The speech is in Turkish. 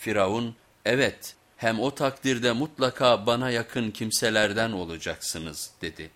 Firavun evet hem o takdirde mutlaka bana yakın kimselerden olacaksınız dedi.